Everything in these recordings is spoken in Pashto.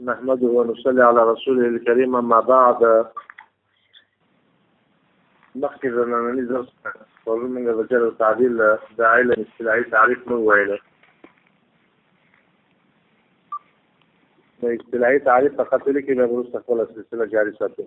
نحمده ونصلي على رسوله الكريم ما بعد مخکې د ننني درس پرون موږ د جر تعدیل د علم اصطلاحي تعریف نو ویل د اصطلاحي تعریف په خاطر کې به وروسته خپل سلسله جاری ساتو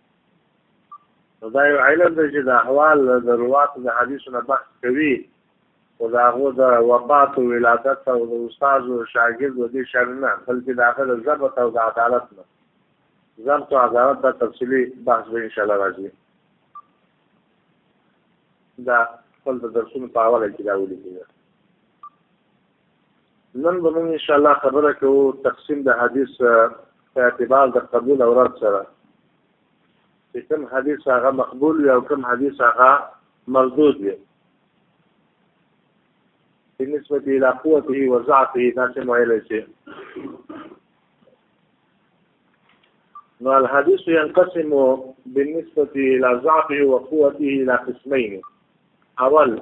دا یو علم دی چې د احوال د رواتو د حدیثو نه بحث کوي خو د هغو د وفات او ولادت او د استاد او شاګرد د دې شر نه بلکې د هغه د ضبط او د عدالت نه ضبط او عدالت د تفصیلي بحث به انشاءالله راځي دا خپل د درسونو په اوله کې دا ولیکل نن به موږ ان شاء الله خبره کوو تقسیم د حدیث په اعتبار د قبول او رد سره چې کوم حدیث هغه مقبول وي او کوم حدیث هغه مردود وي بالنسبه الى قوته وضعفه دا څه ویل شي نو الحديث ينقسم بالنسبة إلى ضعفه وقوته إلى قسمين أول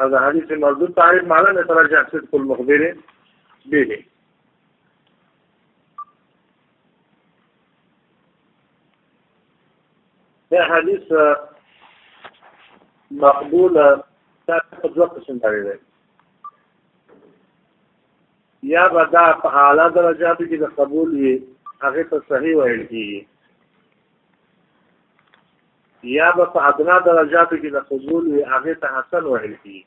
هذا حديث مردود تعريف ما لم يترجح صدق المخبر به دا حدیث مقبول دا په دوه قسم باندې دی یا به دا په اعلی درجه کې د قبول وي هغه ته صحیح ویل کیږي یا به په ادنا درجاتو کې د فضول وي هغه ته حسن ویل کیږي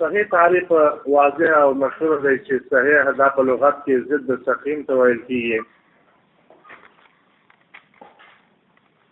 صحیح تعریف واضح او مشهور دی چې صحیح دا په لغت کې ضد سقیم ته ویل کیږي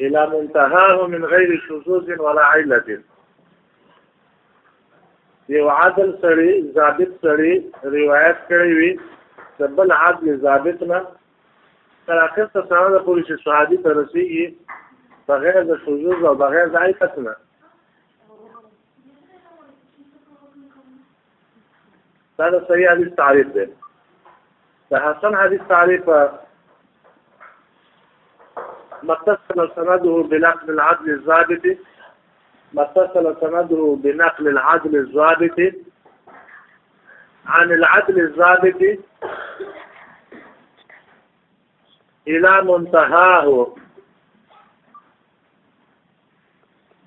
الى منتهاه من غیر شذوذ ولا علت یو عدل سړی ضابط سړی روایت کړی وي د بل عدل ضابط نه تر اخر ته سره د پولیس شهادي ته رسیږي بغیر د شذوذ او بغیر د عیبت نه دا د صحیح حدیث تعریف دی د حسن حدیث تعریف متصل سنده بنقل العدل الضابط متصل سنده بنقل العدل الضابط عن العدل الضابط الى منتهاه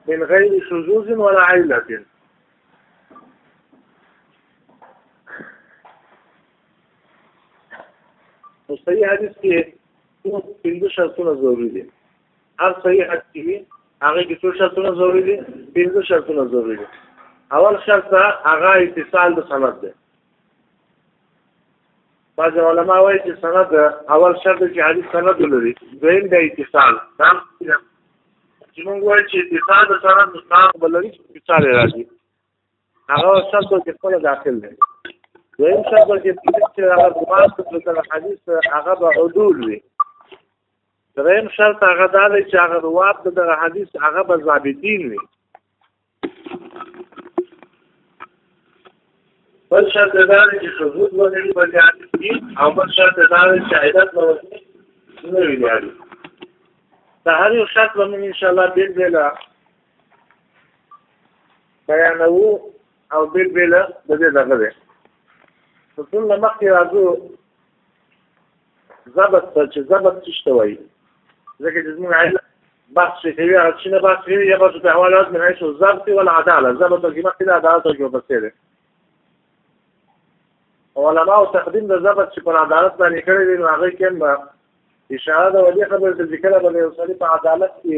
من غير شذوذ ولا علة نو صحیح حدیث کې ټول پنځه شرطونه ضروری دي هر صحیح حدیث کې هغه کې څو شرطونه ضروری دي پنځه شرطونه ضروری دي اول شرط هغه اتصال د سند دی بعض علما وایي چې سند اول شرط چې حدیث سند ولري دویم د اتصال دا چې موږ وایو چې اتصال د سند مستحق بلري چې اتصال راځي هغه شرط چې خپل داخل دی دویم شرط چې چې هغه ګمان څخه حدیث هغه به عدول وي دریم شرط هغه دا دی چې هغه رواب دغه حدیث هغه به ضابطین وي بل شرط دا دی چې ثبوت ولري بل جهاد دي او بل شرط دا دی چې عیدت له وسني نه وي جاري دا هر یو شرط به موږ ان شاء الله بیل بیل بیانوو او بیل بیل د دې دغه دی څو له مخکې راځو ضبط ته چې ضبط څه شته وایي ځکه چې زموږ علم بحث چې کوي هغه چې نه بحث کوي یا بحث په حوالات من حيث الضبط والعداله ضبط کې مخکې د عدالت او جواب سره علماء تقدیم د ضبط چې پر عدالت باندې کړی دی هغه کې هم اشاره د ولي خبره ذکر باندې وصلي په عدالت کې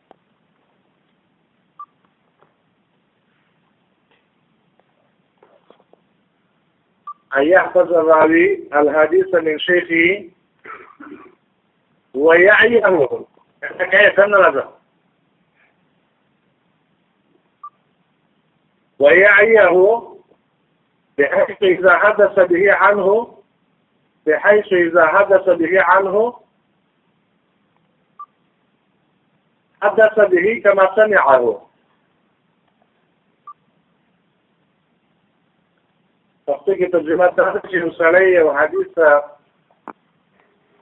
أن يحفظ الراوي الحديث من شيخه ويعي أمره كيف هذا ويعيه بحيث إذا حدث به عنه بحيث إذا حدث به عنه حدث به كما سمعه پښتو کې ترجمه دا ده چې سړی یو حدیث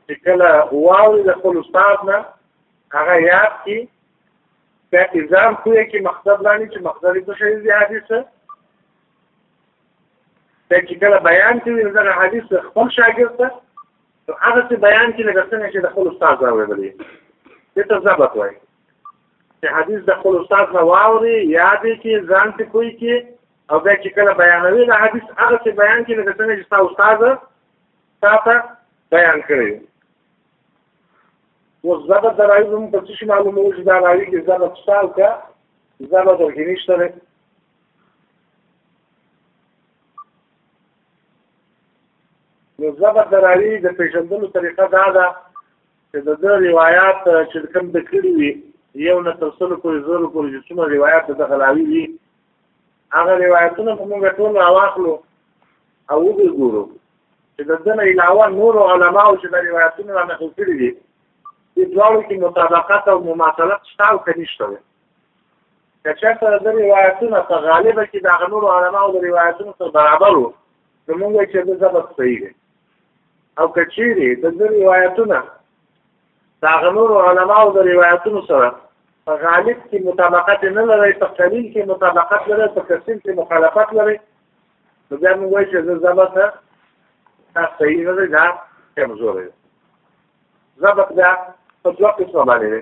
چې کله واوري د خپل استاد نه هغه یاد کی په الزام کوی کې مقصد لانی چې مقصد یې څه دی حدیث ته چې کله بیان کوي دا حدیث خپل شاګرد ته نو هغه څه بیان چې لکه څنګه چې د خپل استاد راوړلې دې ته ضبط وایي چې حدیث د خپل استاد نه واوري یاد کې ځان ته کوی کې او بیا چې کله بیانوي دا حدیث هغه څه بیان کې لکه څنګه چې تاسو استاد تاسو بیان کړی اوس ضبط د راوي زموږ په څه شي معلومه چې دا راوي کې ضبط شته او که ضبط ورکې نشته نو زبر د راوي د پېژندلو طریقه دا ده چې د ده روایات چې کوم د کړي وي یو نه تر سلو پورې زرو پورې چې څومره روایات د دغه راوي وي هغه روایتونه به موږ ټول راواخلو او وګورو چې د ده نه علاوه نورو علماو چې د روایتونو را نقل کړي دي دې دواړو کې مطابقت او مماثلت شته او که نشته دی که چېرته د ده روایتونه په غالبه کې د هغه نورو علماو د روایتونو سره برابر وو نو موږ وایو چې د ضبط صحیح دی او که چیرې د ده روایتونه د هغه نورو علماو د روایتونو سره په غالب کې مطابقت نه لري په قلیل کې مطابقت لري په کثیر کې مخالفت لري نو بیا موږ وایو چې د ضبط دا صحیح نه دی دا کمزوری دی ضبط دا په دوه قسمه باندې دی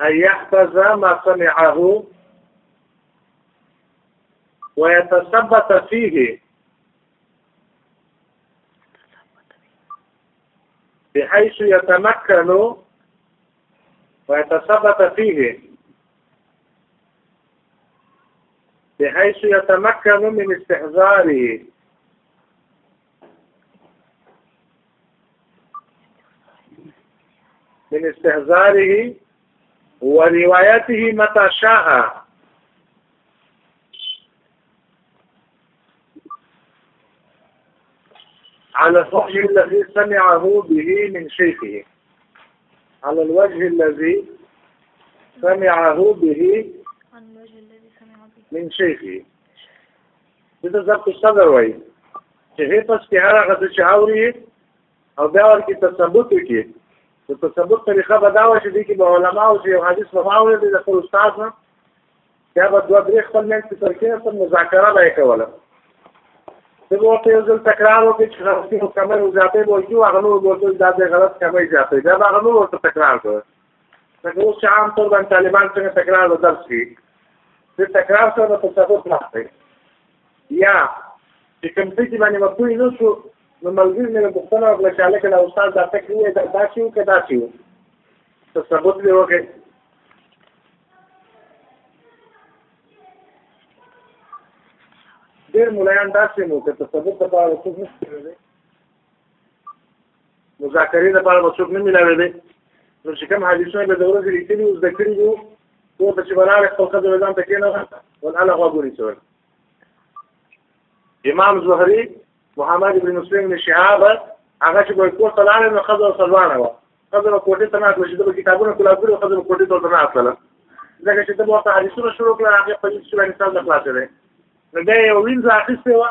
أن يحفظ ما سمعه ويتثبت فيه بحيث يتمكن ويتثبت فيه بحيث يتمكن من استحضاره من استحضاره وروايته متى شاء على الوجه الذي سمعه به من شيخه على الوجه الذي سمعه به من شيخه دته ضبط صدر وایي چې هي پس کې هر هغه څه چې اوري او بیا ورکې تثبت وکړي د تثبت طریقه به دا وه چې دې کې به علما او چې یو حدیث به واوري د خپل استاد نه بیا به دوه درې خپل منځ کې ترکینه سم مذاکره به یې کوله زه به ورته یو ځل تکرار وکړم چې غلطي او کمۍ او زیاتۍ به وکړي هغه نور به ورته دا دی غلط کمۍ زیاتۍ بیا به هغه نور ورته تکرار کړه څنګه اوس چې عام طور باندې طالبان څنګه تکرار بدل شي د تکرار سره په تصور راځي یا چې کوم څه چې باندې مپوی نو شو نو ملګری مې پوښتنه وکړه چې هلکه دا استاد دا څه کوي دا دا شي که دا شي ته ثبوت به وکړي ډېر ملایان داسې مو که ته ثبوت لپاره څوک نشته مذاکرې لپاره به څوک نه ملاوېدی نو چې کوم حدیثونه به د ورځې لیکلي وو زده کړي وو کور ته چې به راغی خپل ښځه به ځان ته کېنوله ولعله غوږ ونیسول امام زهري محمد بن مسلم بن شهاب هغه چې به کور ته لاړی نو ښځه ورسره روانه وه ښځه به کوټې ته ناست وه چې ده به کتابونه کلاسونه وو ښځه به کوټې ته ورته ناستله ځکه چې ده به ورته حدیثونه شروع کړه هغې په دې چې باندې ستاسو خلاصېدی نو بیا یې یوه وینځه اخیستې وه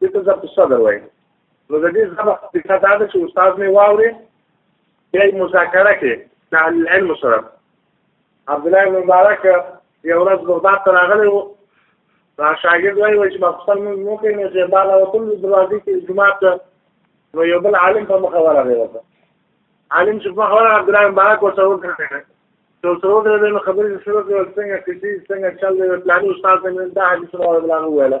دلته زه په صدر وایم نو د دې زما فکر دا ده چې استاد مې واوري بیا یې مذاکره کې د علم سره عبد الله مبارک یو ورځ بغداد ته راغلی و دا شاګرد وایي چې مخصوصا موږ مو کې نو چې بالا وکړ دروازې کې جماعت نو یو بل عالم په مخه ورغی ورته عالم چې په مخه ورغی عبد الله مبارک ورته وکړ نو څو درې خبرې شروع کړې څنګه کیسې څنګه چل دی پلاني استاد مې دا حدیث راوړل هغه ویله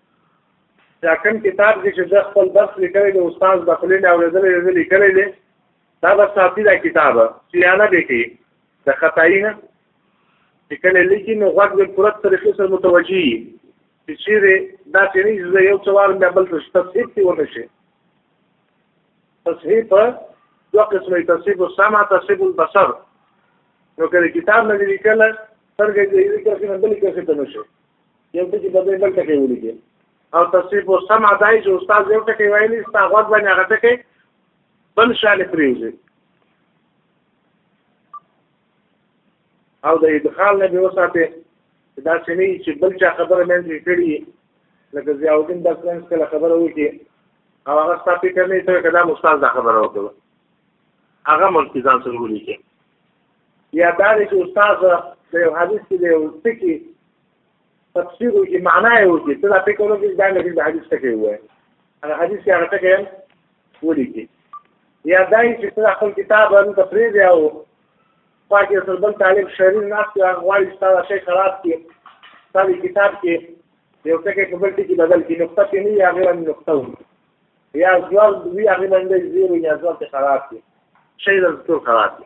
دا کوم کتاب کې چې د خپل درس لیکلی دی استاد د خپل نه اورېدلې دی لیکلی دی دا به ساتي دا کتاب چې انا به کې د خطای نه چې کله لیکي نو غوږ به پوره طریقې سره متوجي چې چیرې دا چې نه زه یو څوار مې بل څه تصحیح دی ونه شي تصحیح په دوه قسمه تصحیح او سما تصحیح البصر نو کله کتاب نه لیکل څنګه دې لیکل څنګه بل کې څه ته نشي یو ټکی په ځای بل ټکی ولیکي او تصویب او سمع دا چې استاد یو ټکی ویلی ستا غوږ باندې هغه ټکی بل شان پرېږدي او د ادخال نه به وساتي دا سنې چې بل چا خبره مې نه کړی لکه ضیاءالدین د فرانس کله خبره وکړي او هغه ستا فکر نه ته کدا استاد دا خبره وکړه هغه ملکی ځان سره ولیکي یا دا دی چې استاد د یو حدیث کې د یو ټکي تفسیر وکړي معنا یې وکړي ته دا فکر وکړي دا نه د حدیث ټکی ووایي هغه حدیث کې هغه ټکی ولیکي یا دا چې ته خپل کتاب هم تفریض یا او پاکې سره بل طالب شریر ناس یا غواړي ستاسو شي خراب کې ستاسو کتاب کې یو ټکی په بل ټکی بدل کې نقطه کې نه یا غیر نقطه وي یا ځواب وی هغه باندې زیرو یا ځواب خراب کې شي د ټول خراب کې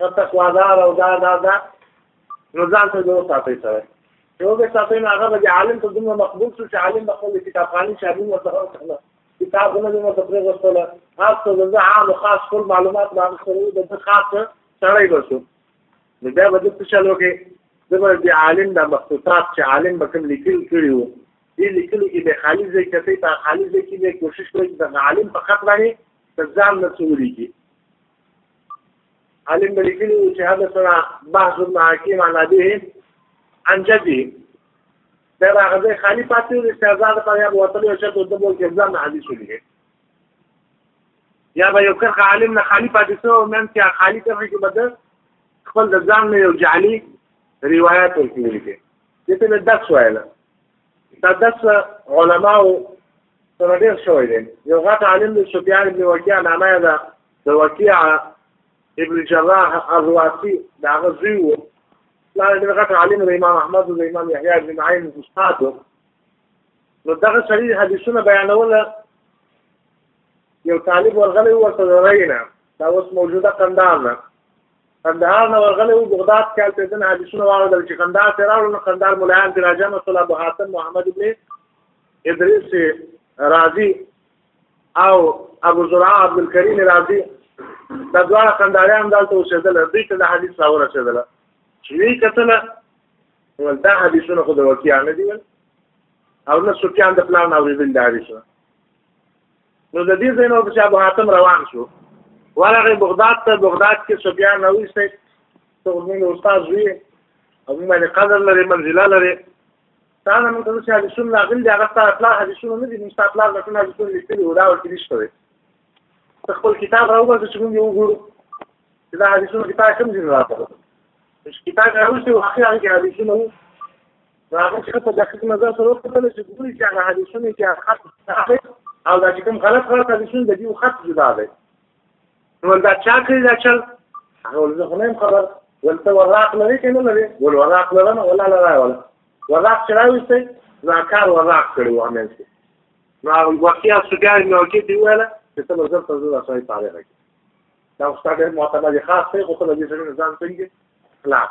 دا تقوادار او دا دا دا نو ځان ته دوه ساتي سره یو به ساتي نه هغه به عالم ته دومره مقبول شو چې عالم به خپل کتابخاني شابین ورته ورکړه کتابونه به ورته پرې وستله هر څه د عام او خاص ټول معلومات باندې سره د خاص سړی بسو نو بیا به د څه چلو کې زموږ د عالم د مخطوطات چې عالم به کوم لیکل کړي وو دې لیکلو کې به خالي ځای کته په خالي ځای کې به کوشش کوي د عالم په خط باندې ځان نه څولېږي عالم به لیکلي وو چې حدثنا بحث بن حکیم عن ابيه عن جده دا راغځې خالی پاتې د استعزاز په یاد وتلی او چې د بول کې ځان حدیث ولیکي یا به یو کر عالم نه خالی پاتې شو او من چې خالی ته کې بده خپل د ځان نه یو جعلی روایت ورکړي دي چې ته د دښ وایله دا دس علماو سره ډېر شوی دی یو غټ عالم دی سفیان ابن وکیع نامه یې ده د وکیع ابن جراح الرواسی د هغه زوی و پلار یې ډېر غټ عالم د امام احمد د امام یحیی ابن معین استاد و نو دغه سړي حدیثونه بیانول یو طالب ورغلی ورته د رینه دا اوس موجوده قندار ده قندهار نه ورغلی و بغداد کې هلته دنه حدیثونه واورېدل چې قندهار ته راوړل نو قندهار ملایان ترې راجمع شول ابو حاتم محمد ابن ادریس راضي او ابو زرعه عبدالکریم راضي دا دواړه قندهاریان دلته اوسېدل دوی ته د حدیث راورسېدله چې وی کتله ول دا حدیثونه خو د وکیانه دي او نه سفیان د پلان اوریدل دا حدیثونه نو د دې ځای نه ورپسې ابو حاتم روان شو ورغی بغداد ته بغداد کې سفیان نووي صاحب ته زموږ استاد زوی او موږ باندې قدر لري منزله لري تا نه موږ ته چې حدیثونه راغلي دي هغه ستا پلار حدیثونه نه دي موږ ستا پلار نه ټول حدیثونه لیکلي وو دا ورکې نشته دی ته خپل کتاب راوباسه چې موږ یې وګورو چې دا حدیثونه کتاب کوم ځای راغلي کتاب راوستي واقعا کې حدیثونه وو هغه چې په دقیق نظر سره وکتل چې ګوري چې هغه حدیثونه چې خط صحابه او دا چې کوم غلط غلط حدیثونه د دې خط جدا دی نو دا چا کړی دا چل هغه ولزه خنم خبر ولته وراق لري کنه لري ول وراق لرنه ولا لا لا ولا وراق چې راوستي دا کار وراق کړی و عمل کې نو هغه وقیا سګار نو کې دی ولا چې څه مرزه په زړه سره پاره راځي دا استاد معتمد خاص دی خو ته دې سره ځان څنګه خلاص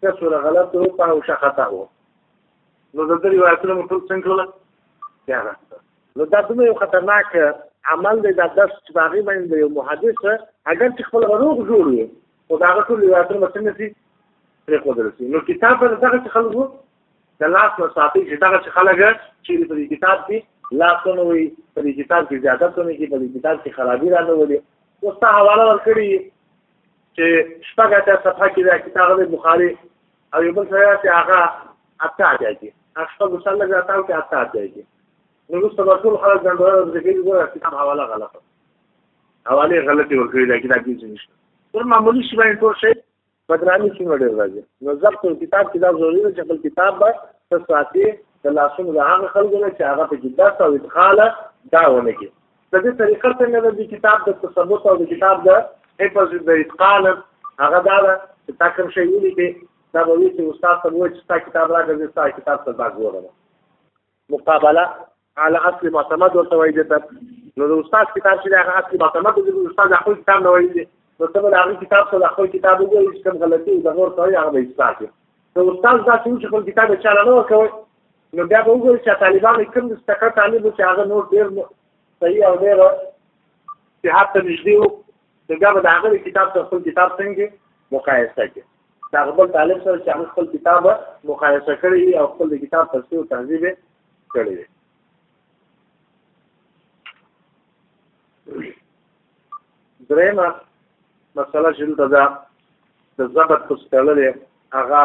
که سوره غلط و په او شخطه و نو د دې روایتونو مو ټول څنګه کړل بیا راځه نو دا دومره یو خطرناک عمل دی دا داس چې باغی باندې یو محدث اگر چې خپل روغ جوړ وي او دا ټول روایتونه مو څنګه سي پرې خو درسي نو کتاب پر دغه چې خلکو د لاس نه ساتي چې دغه چې خلک چې په کتاب کې لاس نه وي په کتاب کې زیادت نه کې په کتاب کې خرابي را نه ولي اوس ته حواله ورکړي چې شپږ اتیا صفحه کې دا کتاب د بخاري او یو بل سره چې هغه اته اتیا کې هغه شپږ مثال لږ اتاو کې اته اتیا کې نو وروسته به ټول خلک ځانډوله د کې ګوره کتاب حواله غلطه حواله غلطې ورکړي دا کتاب کې څه نشته پر معمولی شی باندې ټول شی بدنامي څنګه ډېر راځي نو ضبط کتاب کې دا ضروري ده چې خپل کتاب به څه ساتي د لاسونو د هغه خلکو نه چې هغه په جدا سو ادخاله دا ونه کې د دې طریقه څنګه ده د کتاب د تثبت او د کتاب د حفظ د اتقان هغه دا ده چې تا کوم شی ولیکې دا به وي چې استاد ته وایي چې ستا کتاب راکړه زه ستا کتاب ته دا ګورم مقابله على اصل معتمد ورته وایي دې ته نو د استاد کتاب چې هغه اصل معتمد دی د استاد خپل کتاب نه وایي دې نو ته به هغه کتاب سره خپل کتاب وګورې چې کوم غلطي د نور کوي هغه به اصلاح کړي د استاد دا چې خپل کتاب چاله نه ورکوي نو بیا به وګورئ چې طالبانو کوم د تکړه طالب چې هغه نور ډېر صحیح او ډېر صحت ته نږدې وو نو بیا به د هغه کتاب سره خپل کتاب څنګه مقایسه کړي د هغه بل طالب سره چې هغه خپل کتاب مقایسه کړي او خپل د کتاب تفسیر او تهذیب کړی دی درېمه مسله چې دلته ده د ضبط پس تړلې هغه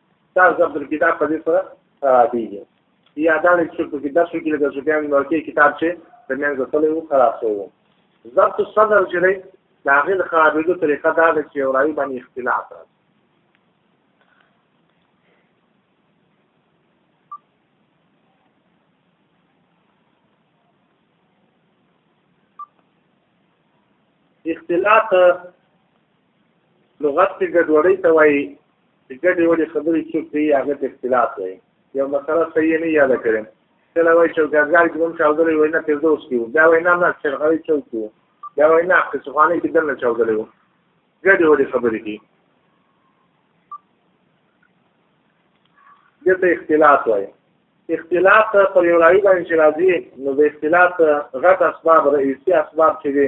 دا ضبط الکتاب په دې سره خرابېږي یا دا نه چې په درس کې لږه سفیان مالکي کتاب چې د مېن غسلې وو خراب شوی وو ضبط الصدر چې دی د هغې د خرابېدو طریقه دا ده چې یو راوي باندې اختلاف راځي اختلاط لغت کې ګډوډۍ ته وایي چې ګډې وډې خبرې څوک کوي هغه ته اختلاف دی یو مسله صحیح نه یاده کړې کله وایي چوکاګار کې به هم چاودلی وایي نه فردوس کې وو بیا وایي نه نه شرغوي چوک کې وو بیا وایي نه قصفخانې کې دننه چاودلی وو ګډې وډې خبرې کوي دې ته اختلاف وایي اختلاف پر یو راوي باندې چې راځي نو د اختلاف غټ اسباب رئیسي اسباب چې دي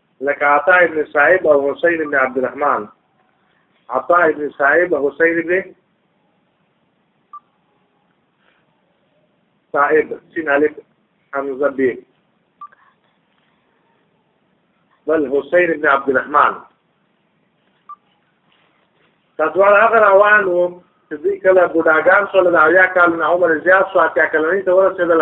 لکه عطا ابن صاحب او حسین ابن عبد الرحمن عطا ابن صاحب حسین ابن صاحب سین الف حمزه ب بل حسین ابن عبد الرحمن تدوار هغه روان وو چې دوی کله بوډاګان شول د اویا کالو نه عمر زیات شو اتیا کلنۍ ته ورسېدل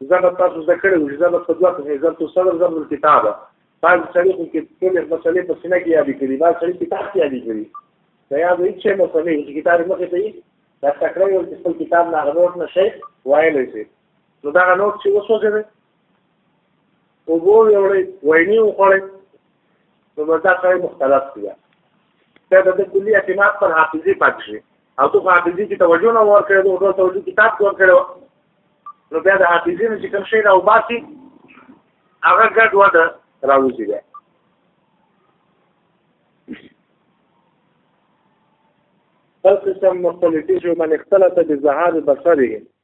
زه به تاسو زده کړی وو چې زه به څه دوه قسمې ضبط الصدر ضبط الکتابه بعض سړي خو کې ټولې مسلې په سینه کې یادې کړي بعض سړي کتاب کې یادې کړي دا یاد هیڅ شی مسلې چې کتاب مخې ته یې دا تکړه یو چې خپل کتاب نه هغه نوټ نه شي وایلی شي نو دغه نوټ چې وسوځېدی اوبه ویوړې وینې وخوړې نو بس دا سړی مختلف دی دا د کلي اعتماد پر حافظې پاتې شي او ته حافظي کې توجه نه ورکړې دوه ډول توجه کتاب کې ورکړې نو بیا د حافظي نه چې کوم شی راو باسي هغه ګډ وډه راوځي بیا بل قسم مختلفي جو من اختلط بذهاب بصره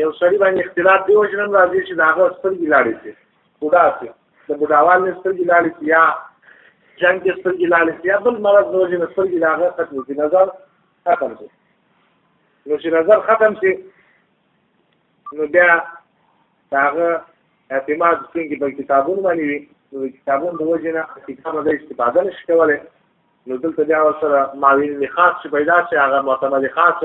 یو سړی باندې اختلاف دی وجنم راځي چې داغه سترګې لاړې شي بوډا شي د بوډاوال نه سترګې لاړې شي یا جنګ کې سترګې لاړې شي یا بل مرض د وجې نه سترګې لاغه ختم شي نظر ختم شي نو چې نظر ختم شي نو بیا داغه اعتماد څنګه په کتابونو باندې وي نو کتابونو د وجې نه کتاب د استفاده نشي کولای نو دلته بیا سره معاون خاص چې پیدا شي هغه معتمد خاص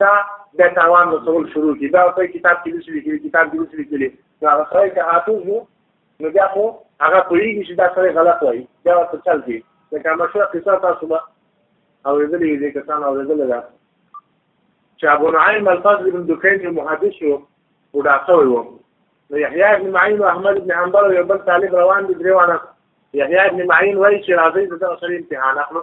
دا د تاوان رسول شروع کی دا په کتاب کې لسی لیکلی کتاب کې لسی لیکلی نو هغه سره چې حافظ وو نو بیا خو هغه پوهېږي چې دا سره غلط وایي بیا ورته چل دی لکه مشهوره قصه تاسو به اورېدلې وي دې کسان اورېدلې ده چې ابو نعیم الفضل بن دکین یو محدث و او ډاکټر و نو یحیی بن معین او احمد بن حنبل یو بل طالب روان دي دریوانه یحیی بن معین وایي چې راځي دغه سره امتحان اخلو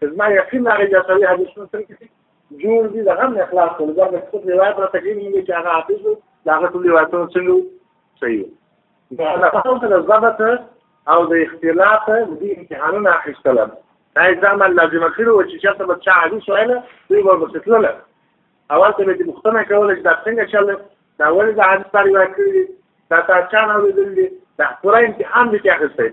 زما یقین هغه چې سړي حدیثونه سره کې جوړ دي دا هم اخلاص کول دا د خپل روایت را تکلیف نه چې هغه حافظ دا هغه ټول روایتونه څنګه صحیح دا هغه څه د ضبط او د اختلاف د امتحانونو اخیستل دا ځم لازم کړو چې چاته به چا حدیث وایله دوی به وسیتله اول ته به مختنه کول چې دا څنګه چل دا ولې د حدیث روایت کړی دا تا چا نه ویل دي دا پوره امتحان دې اخیسته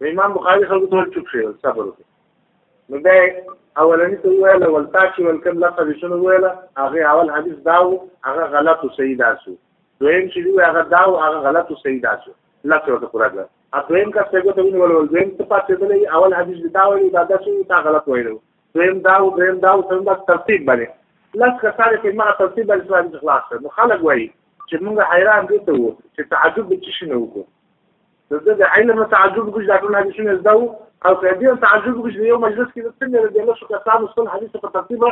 نو امام بخاري خلکو ته چوپ شي صبر وکړي نو بیا اولنی ته ویل ول تا چې ول کوم لفظ حدیثونه ویل هغه اول حدیث دا و هغه غلط او صحیح داسو دویم چې دی هغه دا و هغه غلط او صحیح داسو لفظ ورته پورا کړ ا دویم کا څنګه ته ونیول ول دویم ته پاتې دلې اول حدیث دا ویل دا داسو تا غلط ویل دویم دا و دویم دا و څنګه ترتیب باندې لس کسانې په ما ترتیب باندې خلاص نو خلک وایي چې موږ حیران دي ته وو چې تعجب به څه شنو وکړو د دې د علم تعجب وکړي دا ټول حدیثونه زده وو او که دې تعجب وکړي چې یو مجلس کې د څنګه د لسو کسانو خپل حدیث په ترتیب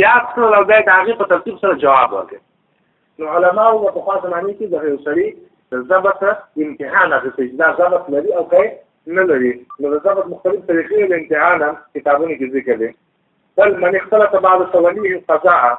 یاد کړل او بیا د هغې په ترتیب سره جواب ورکړي نو علماو په پخوا زمانې کې د یو سړي د ضبط امتحان اخیستی چې دا ضبط لري او که نه لري نو د ضبط مختلف طریقې د امتحان هم کتابونو کې ذکر دی بل من اختلط بعض سوانیه قضاء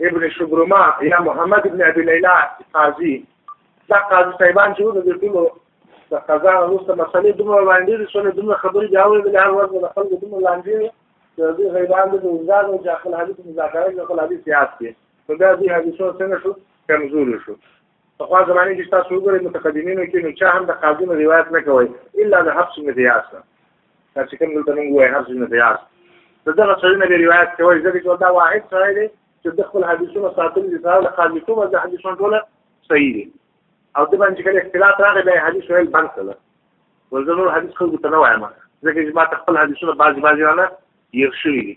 ابن شبرما یا محمد ابن ابي ليلى قاضي دا قاضي صاحبان چې د ټولو د قضا وروسته مسلې دومره وړاندې دي چې دومره خبرې بیا وې بل هر ورځ د خلکو دومره لاندې د دې غیبان د وزاد او داخل حدیث مذاکره د خپل حدیث یاد دي په دا دې حدیثو څنګه شو کمزور شو پخوا زمانې کې چې تاسو وګورئ متقدمینو کې نو چا هم د قاضي نه روایت نه کوی الا د حفص بن غیاث نه دا چې کوم دلته موږ وایو حفص بن غیاث د دغه سړي نه به روایت کوی ځکه چې دا واحد سړی دی چې د خپل حدیثونو ساتل دي سره د قاضي کومه د حدیثونو ټوله صحیح دي او د باندې کله اختلاف راغی بیا حدیث ویل بند کړل ورځنور حدیث خلکو ته نه وایم ځکه چې ما خپل حدیثونه بعضې بعضې رانه هیر شوي دي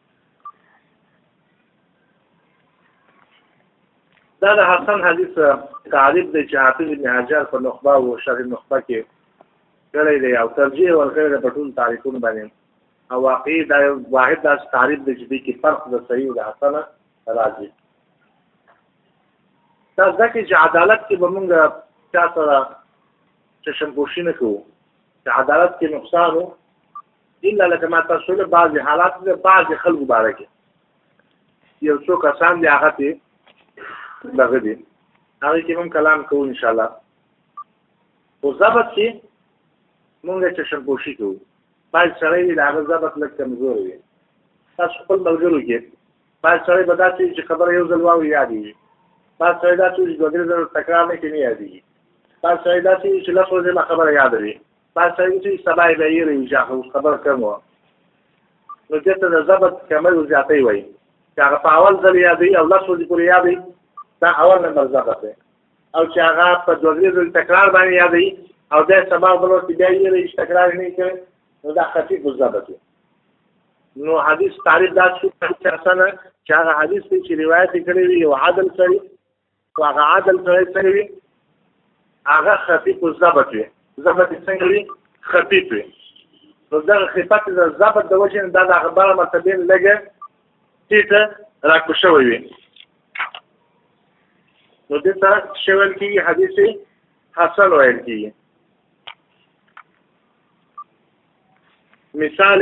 دا د حسن حدیث تعریف دی چې حافظ ابن حجر په نخبه او شرح نخبه کې کړی دی او ترجیح ورکړی دی په ټول تعریفونو باندې او واقعي دا یو واحد داسې تعریف دی چې دې کې فرق د صحیح او د حسن راځي دا ځکه چې عدالت کې به موږ چا سره چشمپوشي نه کوو چې عدالت کې نقصان و الا لکه ما تاسو له بعضي حالات د بعضي خلکو باره کې یو څو کسان دی هغه ته دغه دي هغه کې هم کلام کوو ان شاء الله او ضبط چې مونږ چې شمپوشي کوو باید سره یې د هغه ضبط لږ کمزور وي تاسو خپل ملګرو کې باید سره به داسې چې خبره یو ځل واو یادېږي باید سره داسې چې دوه درې ځله تکرار نه کوي یادېږي باید سره داسې چې لس ورځې خبره یاد وي بس هغه چې سبا یې ویری یو ځای خو خبر کوم نو چې ته د ضبط کمه یو ځاتې وای چې هغه په اول ځل یادې او لاسو دې پورې یادې دا اول نمبر ضبط دی او چې هغه په دوه ورځې تکرار باندې یادې او دا سبا بل ورته بیا یې ریش تکرار نه کوي نو دا خفیف ضبط دی نو حدیث تعریف دا څه چې حسنه چې هغه حدیث چې روایت کړی وي او عادل سره که هغه عدل سره سره وي هغه خفیف او ضبط وي ضبط څنګه وي خفیف وي نو دا خفت د ضبط د وجه دا د اخبار مرتبه لګه ټیټه راکوشوي وي نو د تا شول کی حدیث حسن ویل کی مثال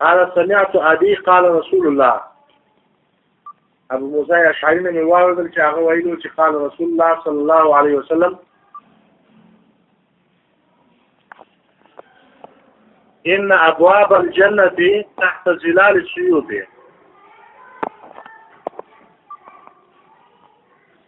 قال سمعت ابي قال رسول الله ابو موسی اشعری نه واوریدل چې هغه ویلو چې قال رسول الله صلی الله علیه وسلم ان ابواب الجنه تحت ظلال السيوف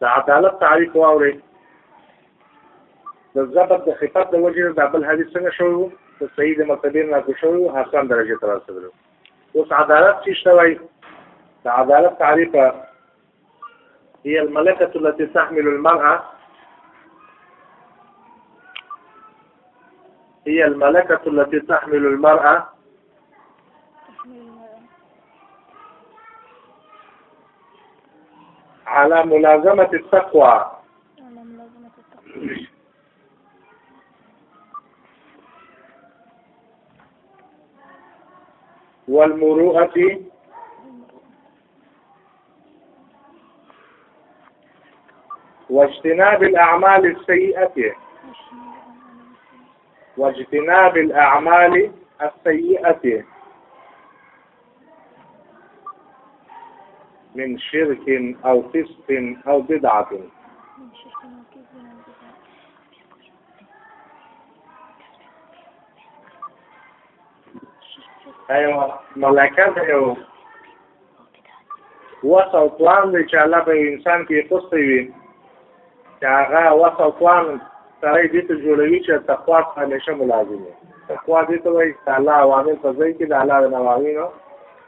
د عدالت تعریف واوري د ضبط د خطاب د وجې د بل حدیث څنګه شوی د صحیح د مرتبه نه شوی حسن درجه تر رسیدلو اوس عدالت چې شوی د عدالت تعریف هي الملكة التي تحمل المرأة هي الملكة التي تحمل المرأة على ملازمة التقوى والمروءة واجتناب الأعمال السيئة واجتناب الأعمال السيئة من شرك أو فسق أو بدعة ايوه ملائکه ده یو وس او پلان دی چې الله په انسان کې قصه وي چې هغه وس او توان سړی دې ته جوړوي چې تقوا همیشه ملازم وي تقوا دې ته وایي چې الله اوامر په ځای کې د الله د نواهیو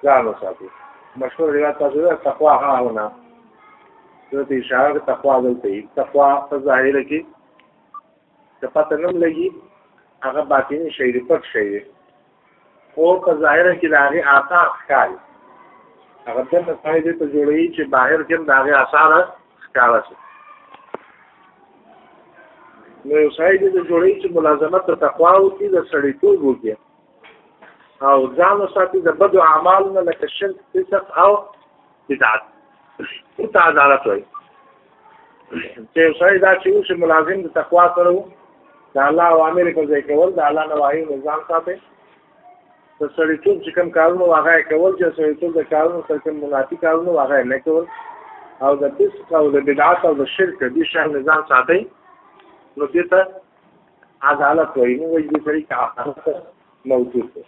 ځان وساتي مشهور روایت تاسو ده تقوا ها هنا دې ته اشاره تقوا دلته یې تقوا په ظاهر کې د پته نه لګي هغه باطینی شی دی پټ شی دی خو په ظاهره کې د هغې آثار ښکاري هغه دننه سړی دې ته جوړوي چې بهر کې هم د هغې آثار ښکاره شي نو یو سړی دې ته جوړوي چې ملازمت د تقوا وکړي د سړیتوب وکړي او ځان وساتي د بدو اعمالو نه لکه شرک فسق او بدعت او ته عدالت وایي چې سړی دا چې اوس ملازم د تقوا سره وو د الله اوامر په ځای کول د الله نواهی نه ځان ساتي د سړیتوب چې کوم کارونه واغه کول چې سړیتوب د کارونو سره کوم منافي کارونه واغه نه کول او د فسق او د بدعت او د شرک د شان نظام ساتي نو دې ته عدالت وایي نو دې سړي ته موجود دی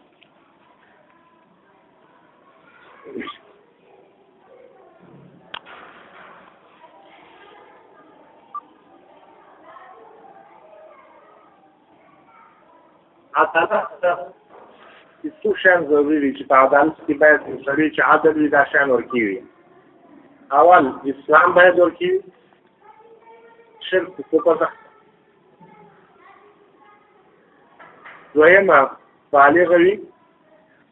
عدالت ته څو شیان ضروري دي چې په عدالت کې باید سړی چې عدل وي دا شیان ورکړي وي اول اسلام باید ورکړي وي شرک کفر ده دویمه بالغ وي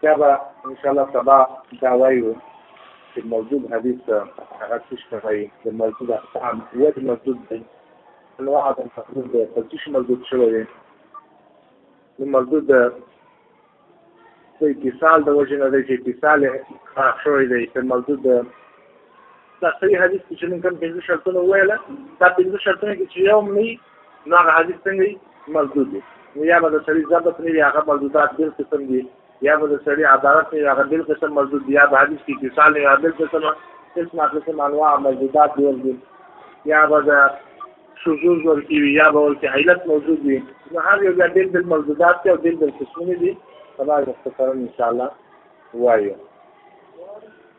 بیا به انشاءالله سبا دا وایو چې موجود حدیث هغه څه شته وایي د موجود احکام ود موجود دی انواع د مقصود دی په څه شي موجود شوی دی نو موجود د اتصال د وجې نه دی چې اتصال خراب شوی دی که موجود د دا صحیح حدیث کې چې موږ کوم پنځه شرطونه وویل دا پنځه شرطونه کې چې یو نه نو هغه حدیث څنګه وي مردود دی نو یا به د سړي ضبط نه وي هغه مردودات بل قسم دي یا به د سړي عدالت نه وي هغه بل قسم مردود دي یا به حدیث کې اتصال نه وي هغه بل قسم قسم قسم انواع مردودات دي ورګي یا به د شذوذ ورکی وي یا به ورکی علت موجود وي نو هر یو بیا بل بل مردودات دي او بل بل قسمونه دي سبا مختصرا ان شاء الله وایو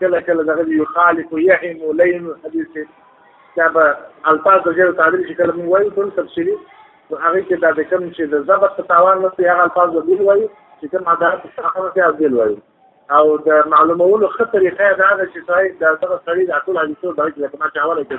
کله کله دغه یو خالق یهم لین حدیث دا به الفاظ د جوړ تعبیر چې کله موږ وایو ټول تفصیلی نو هغه کې دا د کوم چې د ضبط په تاوان نه هغه الفاظ ویل وایو چې کوم عدالت په تاوان نه ویل وایو او د معلومولو خطرې خیر دا ده چې سړی د دغه سړی د ټول حدیثو د کومه چاواله کې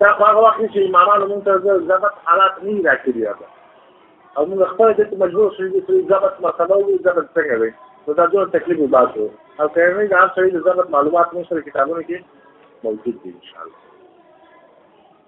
دا هغه وخت چې امامانو موږ ته ضبط حالات نه راکړي او موږ خپل د مجبور شوو چې ضبط مسله وي ضبط څنګه وي نو دا ډول تکلیف وباسو او که نه دا سړي د ضبط معلومات موږ سره کتابونو کې موجود دي ان شاء الله